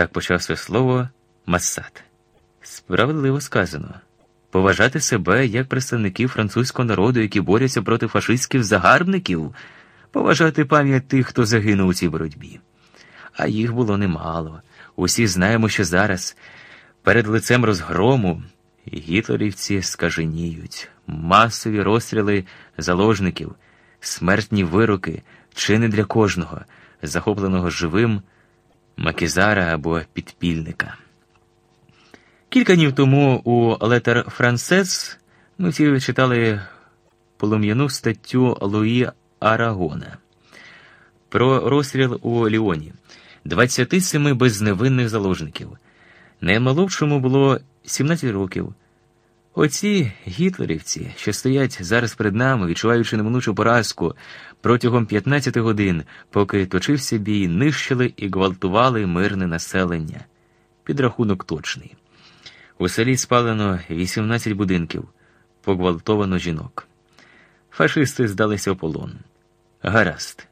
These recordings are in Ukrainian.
Так почав своє слово Массад. Справедливо сказано поважати себе як представників французького народу, які борються проти фашистських загарбників, поважати пам'ять тих, хто загинув у цій боротьбі. А їх було немало. Усі знаємо, що зараз, перед лицем розгрому, гітлерівці скаженіють, масові розстріли заложників, смертні вироки, чини для кожного, захопленого живим макізара або підпільника. Кілька днів тому у Lettres françaises ми всі читали полум'яну статтю Луї Арагона про розстріл у Ліоні 27 безневинних заложників. Наймолодшому було 17 років. Оці гітлерівці, що стоять зараз перед нами, відчуваючи неминучу поразку протягом 15 годин, поки точився бій, нищили і гвалтували мирне населення. Підрахунок точний. У селі спалено 18 будинків, погвалтовано жінок. Фашисти здалися в полон. Гаразд,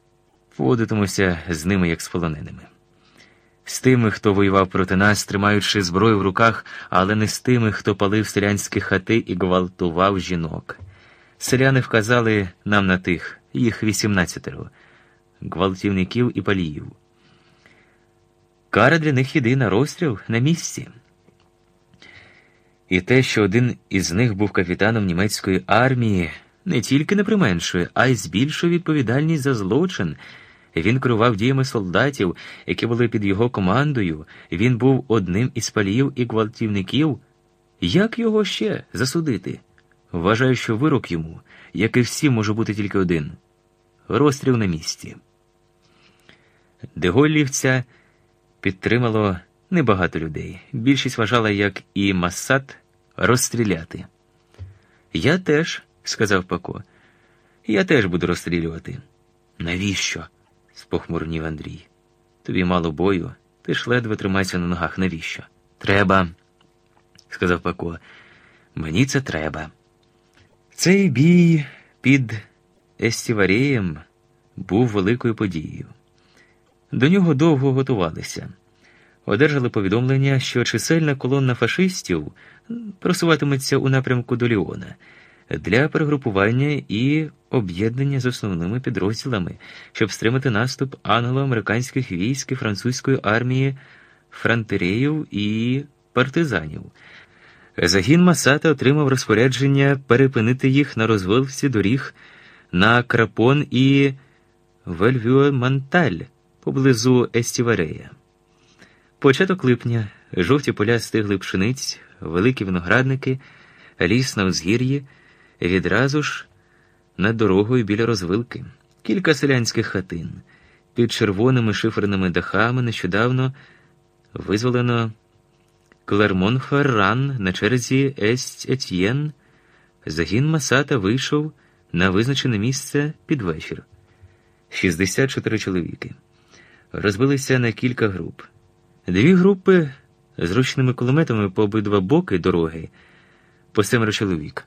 поводитимуся з ними як з полоненими. З тими, хто воював проти нас, тримаючи зброю в руках, але не з тими, хто палив селянські хати і гвалтував жінок. Селяни вказали нам на тих, їх 18 гвалтівників і паліїв. Кара для них єдина розстріл на місці. І те, що один із них був капітаном німецької армії, не тільки не применшує, а й збільшує відповідальність за злочин. Він керував діями солдатів, які були під його командою. Він був одним із паліїв і гвалтівників. Як його ще засудити? Вважаю, що вирок йому, як і всі, може бути тільки один розстріл на місці. Деголлівця підтримало небагато людей. Більшість вважала, як і Масад, розстріляти. Я теж, сказав Пако, я теж буду розстрілювати. Навіщо? Спохмурнів Андрій. Тобі мало бою, ти ж ледве тримайся на ногах. Навіщо? Треба, сказав Пако. Мені це треба. Цей бій під Естіварієм був великою подією. До нього довго готувалися. Одержали повідомлення, що чисельна колона фашистів просуватиметься у напрямку до Ліона для перегрупування і об'єднання з основними підрозділами, щоб стримати наступ англо-американських військ і французької армії, франтереїв і партизанів. Загін Масата отримав розпорядження перепинити їх на розвилці доріг на Крапон і Вельвюманталь поблизу Естіварея. Початок липня жовті поля стигли пшениць, великі виноградники, ліс на узгір'ї, відразу ж над дорогою біля розвилки, кілька селянських хатин. Під червоними шиферними дахами нещодавно визволено Клермон-Ферран на черзі Сент-Етьєн. Загін Масата вийшов на визначене місце під вечір. 64 чоловіки. Розбилися на кілька груп. Дві групи з ручними кулеметами по обидва боки дороги по семеро чоловік.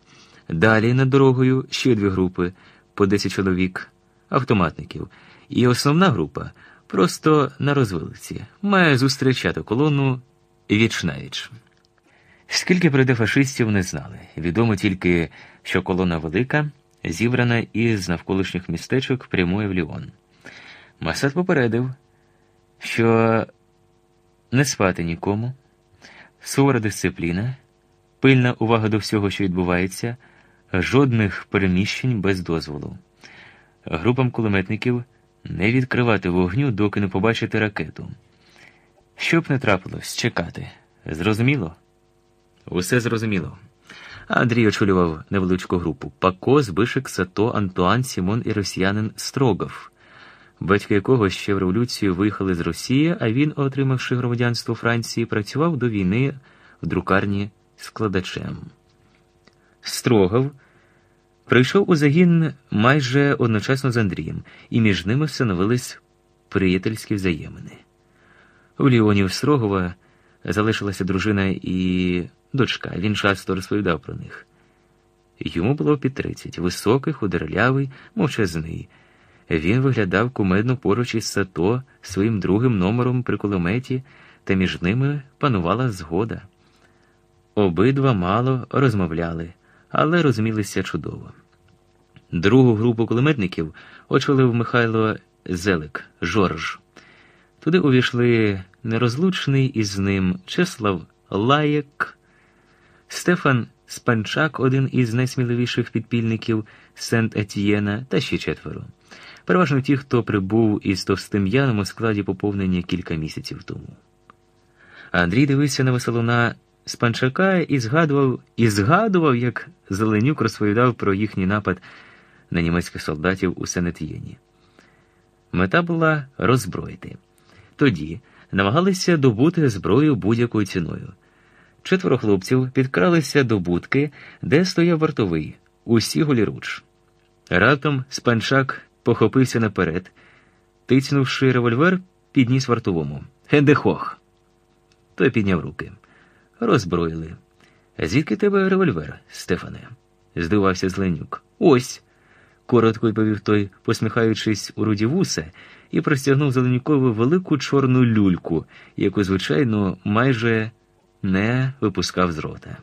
Далі над дорогою ще дві групи по 10 чоловік, автоматників. І основна група просто на розвилиці, має зустрічати колону віч навіч. Скільки прийде фашистів, не знали. Відомо тільки, що колона велика, зібрана із навколишніх містечок, прямує в Ліон. Масад попередив, що не спати нікому, сувора дисципліна, пильна увага до всього, що відбувається, жодних переміщень без дозволу. Групам кулеметників не відкривати вогню, доки не побачити ракету. Щоб не трапилось, чекати. Зрозуміло? Усе зрозуміло. Андрій очолював невеличку групу Пако, Збишек, Сато, Антуан, Сімон і росіянин Строгов батьки якого ще в революцію виїхали з Росії, а він, отримавши громадянство Франції, працював до війни в друкарні складачем. Строгов прийшов у загін майже одночасно з Андрієм, і між ними встановились приятельські взаємини. У Ліонів Строгова залишилася дружина і дочка, він часто розповідав про них. Йому було під тридцять, високий, худорлявий, мовчазний. Він виглядав кумедно поруч із Сато своїм другим номером при кулеметі, та між ними панувала згода. Обидва мало розмовляли, але розумілися чудово. Другу групу кулеметників очолив Михайло Зелик, Жорж. Туди увійшли нерозлучний із ним Чеслав Лаєк, Стефан Спанчак, один із найсміливіших підпільників Сент Етьєна, та ще четверо. Переважно ті, хто прибув із товстим Яном у складі поповнення кілька місяців тому. Андрій дивився на веселуна Спанчака і згадував, і згадував, як Зеленюк розповідав про їхній напад на німецьких солдатів у Сенет'єні. Мета була роззброїти. Тоді намагалися добути зброю будь-якою ціною. Четверо хлопців підкралися до будки, де стояв вартовий, усі голіруч. Раптом спанчак похопився наперед, тицнувши револьвер, під ніс вартовому. Hände hoch. Той підняв руки. Роззброїли. Звідки в тебе револьвер, Стефане? здивався Зленюк. Ось. коротко відповів той, посміхаючись у руді вуса, і простягнув Зеленюкові велику чорну люльку, яку, звичайно, майже не випускав з рота.